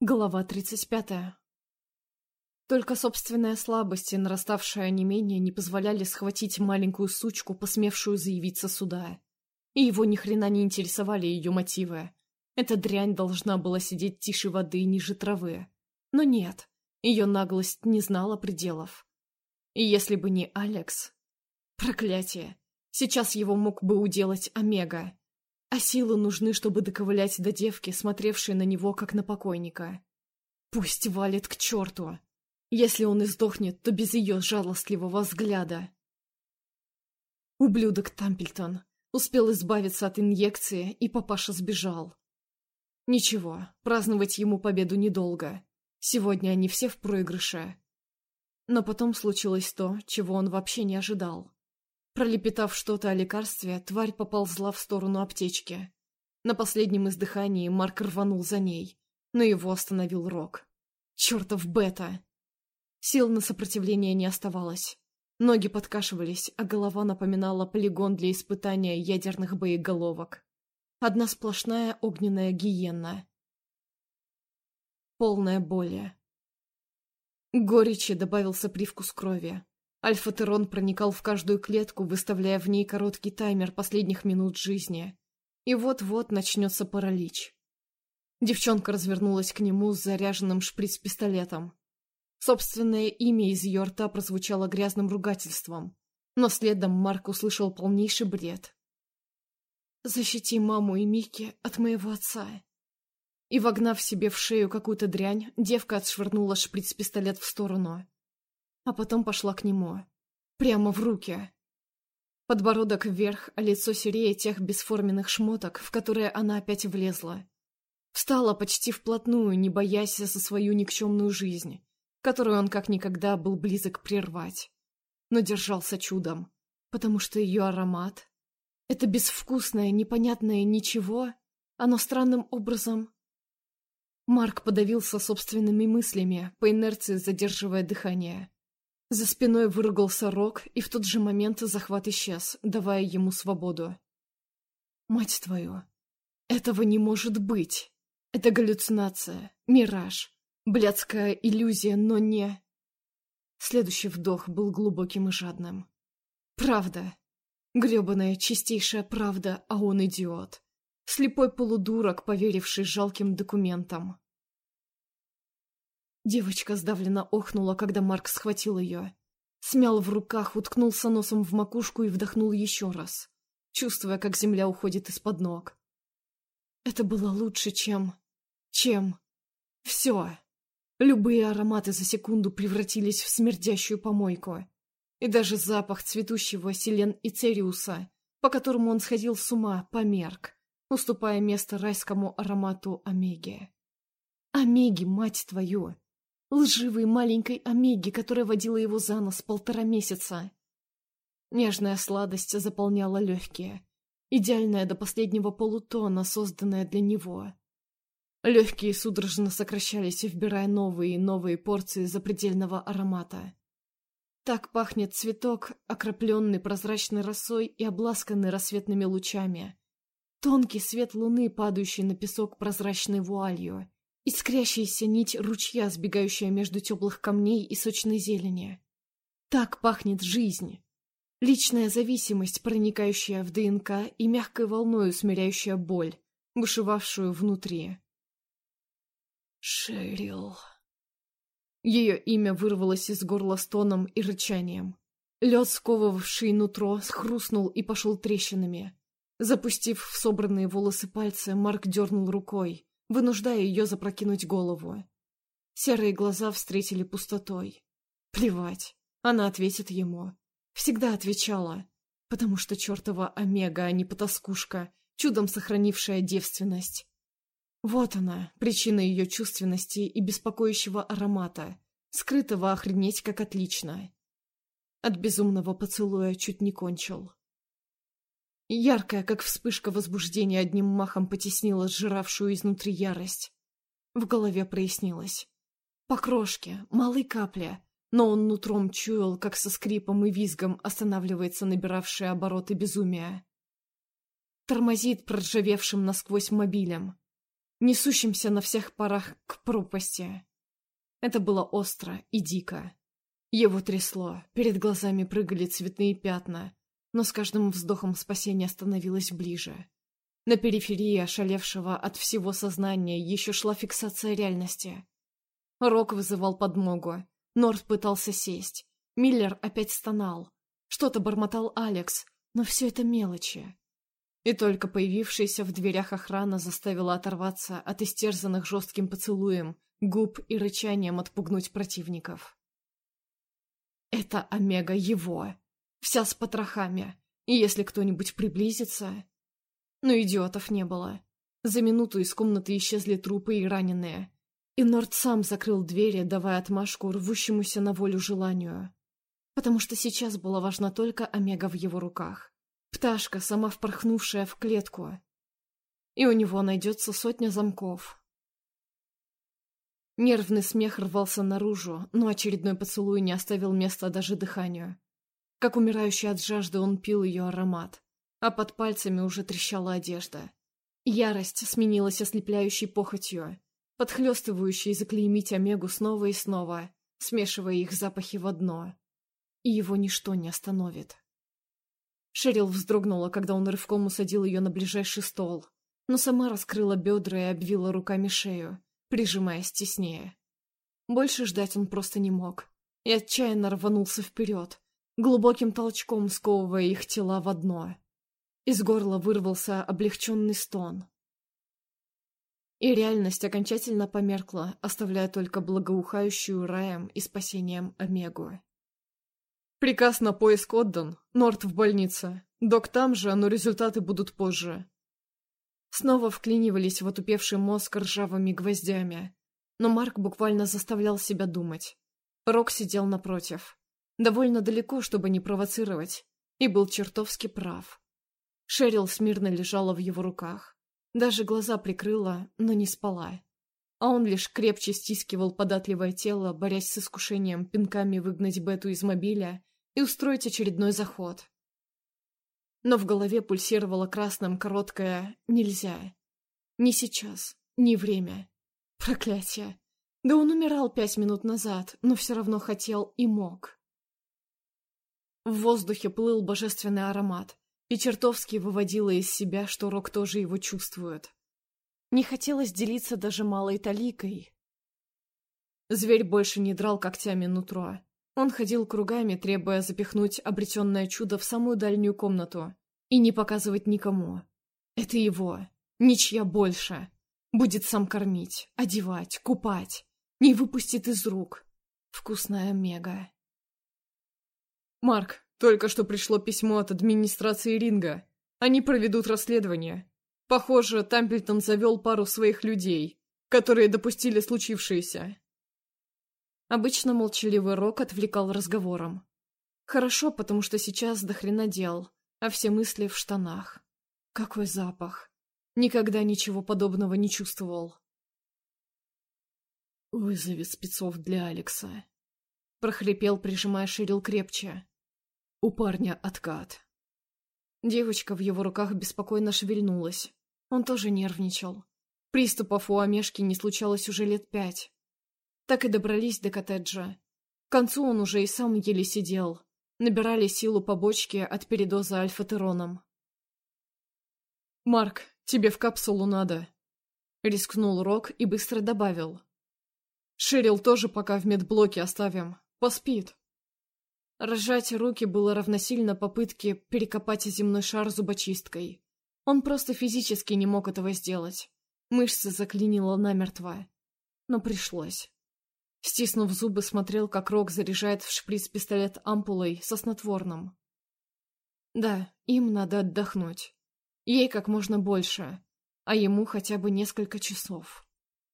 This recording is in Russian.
Глава 35. Только собственная слабость и нараставшее онемение не позволяли схватить маленькую сучку, посмевшую заявиться сюда. И его ни хрена не интересовали ее мотивы. Эта дрянь должна была сидеть тише воды ниже травы. Но нет, ее наглость не знала пределов. И если бы не Алекс... Проклятие! Сейчас его мог бы уделать Омега. А силы нужны, чтобы доковылять до девки, смотревшей на него, как на покойника. Пусть валит к черту. Если он и сдохнет, то без ее жалостливого взгляда. Ублюдок Тампельтон успел избавиться от инъекции, и папаша сбежал. Ничего, праздновать ему победу недолго. Сегодня они все в проигрыше. Но потом случилось то, чего он вообще не ожидал. Пролепетав что-то о лекарстве, тварь поползла в сторону аптечки. На последнем издыхании Марк рванул за ней, но его остановил Рок. Чертов бета! Сил на сопротивление не оставалось. Ноги подкашивались, а голова напоминала полигон для испытания ядерных боеголовок. Одна сплошная огненная гиена. Полная боли. Горечи добавился привкус крови. Альфа-терон проникал в каждую клетку, выставляя в ней короткий таймер последних минут жизни. И вот-вот начнется паралич. Девчонка развернулась к нему с заряженным шприц-пистолетом. Собственное имя из ее рта прозвучало грязным ругательством, но следом Марк услышал полнейший бред. «Защити маму и Микки от моего отца». И, вогнав себе в шею какую-то дрянь, девка отшвырнула шприц-пистолет в сторону а потом пошла к нему. Прямо в руки. Подбородок вверх, а лицо серее тех бесформенных шмоток, в которые она опять влезла. Встала почти вплотную, не боясь за свою никчемную жизнь, которую он как никогда был близок прервать. Но держался чудом, потому что ее аромат... Это безвкусное, непонятное ничего, оно странным образом... Марк подавился собственными мыслями, по инерции задерживая дыхание. За спиной выругался Рок, и в тот же момент захват исчез, давая ему свободу. «Мать твою! Этого не может быть! Это галлюцинация, мираж, блядская иллюзия, но не...» Следующий вдох был глубоким и жадным. «Правда! грёбаная чистейшая правда, а он идиот!» Слепой полудурок, поверивший жалким документам. Девочка сдавленно охнула, когда Марк схватил ее. Смял в руках, уткнулся носом в макушку и вдохнул еще раз, чувствуя, как земля уходит из-под ног. Это было лучше, чем... чем... Все. Любые ароматы за секунду превратились в смердящую помойку. И даже запах цветущего селен и цериуса, по которому он сходил с ума, померк, уступая место райскому аромату Омеги. Омеги, мать твою! Лживой маленькой Омеги, которая водила его за нос полтора месяца. Нежная сладость заполняла легкие, идеальная до последнего полутона, созданная для него. Легкие судорожно сокращались, вбирая новые и новые порции запредельного аромата. Так пахнет цветок, окропленный прозрачной росой и обласканный рассветными лучами. Тонкий свет луны, падающий на песок прозрачной вуалью. Искрящаяся нить ручья, сбегающая между теплых камней и сочной зелени. Так пахнет жизнь. Личная зависимость, проникающая в ДНК и мягкой волной усмиряющая боль, бушевавшую внутри. Шерил. Ее имя вырвалось из горла стоном и рычанием. Лед, сковывавший нутро, схрустнул и пошел трещинами. Запустив в собранные волосы пальцы, Марк дернул рукой, вынуждая ее запрокинуть голову. Серые глаза встретили пустотой. Плевать, она ответит ему. Всегда отвечала, потому что чертова Омега, а не потаскушка, чудом сохранившая девственность. Вот она, причина ее чувственности и беспокоящего аромата, скрытого охренеть как отлично. От безумного поцелуя чуть не кончил. Яркая, как вспышка возбуждения, одним махом потеснила сжиравшую изнутри ярость. В голове прояснилось. По крошке, малой капле, но он нутром чуял, как со скрипом и визгом останавливается набиравшие обороты безумия. Тормозит проржавевшим насквозь мобилем. несущимся на всех парах к пропасти. Это было остро и дико. Его трясло, перед глазами прыгали цветные пятна, но с каждым вздохом спасение становилось ближе. На периферии ошалевшего от всего сознания еще шла фиксация реальности. Рок вызывал подмогу. Норт пытался сесть. Миллер опять стонал. Что-то бормотал Алекс, но все это мелочи. И только появившаяся в дверях охрана заставила оторваться от истерзанных жестким поцелуем, губ и рычанием отпугнуть противников. Это Омега его. Вся с потрохами. И если кто-нибудь приблизится... Но идиотов не было. За минуту из комнаты исчезли трупы и раненые. И Норд сам закрыл двери, давая отмашку рвущемуся на волю желанию. Потому что сейчас была важна только Омега в его руках. Пташка, сама впорхнувшая в клетку. И у него найдется сотня замков. Нервный смех рвался наружу, но очередной поцелуй не оставил места даже дыханию. Как умирающий от жажды он пил ее аромат а под пальцами уже трещала одежда. Ярость сменилась ослепляющей похотью, подхлестывающей заклеймить Омегу снова и снова, смешивая их запахи в одно. И его ничто не остановит. Шерил вздрогнула, когда он рывком усадил ее на ближайший стол, но сама раскрыла бедра и обвила руками шею, прижимаясь теснее. Больше ждать он просто не мог, и отчаянно рванулся вперед, глубоким толчком сковывая их тела в одно. Из горла вырвался облегченный стон. И реальность окончательно померкла, оставляя только благоухающую раем и спасением Омегу. Приказ на поиск отдан. Норт в больнице. Док там же, но результаты будут позже. Снова вклинивались в отупевший мозг ржавыми гвоздями. Но Марк буквально заставлял себя думать. Рок сидел напротив. Довольно далеко, чтобы не провоцировать. И был чертовски прав. Шерил смирно лежала в его руках. Даже глаза прикрыла, но не спала. А он лишь крепче стискивал податливое тело, борясь с искушением пинками выгнать Бету из мобиля и устроить очередной заход. Но в голове пульсировало красным короткое «нельзя». Не сейчас, не время. Проклятие. Да он умирал пять минут назад, но все равно хотел и мог. В воздухе плыл божественный аромат и чертовски выводила из себя, что Рок тоже его чувствует. Не хотелось делиться даже малой таликой. Зверь больше не драл когтями нутро. Он ходил кругами, требуя запихнуть обретенное чудо в самую дальнюю комнату и не показывать никому. Это его, ничья больше. Будет сам кормить, одевать, купать. Не выпустит из рук. Вкусная мега. «Марк, только что пришло письмо от администрации ринга. Они проведут расследование. Похоже, Тампельтон завел пару своих людей, которые допустили случившееся. Обычно молчаливый Рок отвлекал разговором. Хорошо, потому что сейчас до хрена дел, а все мысли в штанах. Какой запах. Никогда ничего подобного не чувствовал. «Вызови спецов для Алекса», — прохрипел, прижимая Ширил крепче. У парня откат. Девочка в его руках беспокойно шевельнулась. Он тоже нервничал. Приступов у Амешки не случалось уже лет пять. Так и добрались до коттеджа. К концу он уже и сам еле сидел. Набирали силу побочки от передоза альфа-тероном. «Марк, тебе в капсулу надо», — рискнул Рок и быстро добавил. «Шерил тоже пока в медблоке оставим. Поспит». Разжать руки было равносильно попытке перекопать земной шар зубочисткой. Он просто физически не мог этого сделать. Мышцы заклинило намертво. Но пришлось. Стиснув зубы, смотрел, как Рок заряжает в шприц пистолет ампулой со снотворным. Да, им надо отдохнуть. Ей как можно больше, а ему хотя бы несколько часов.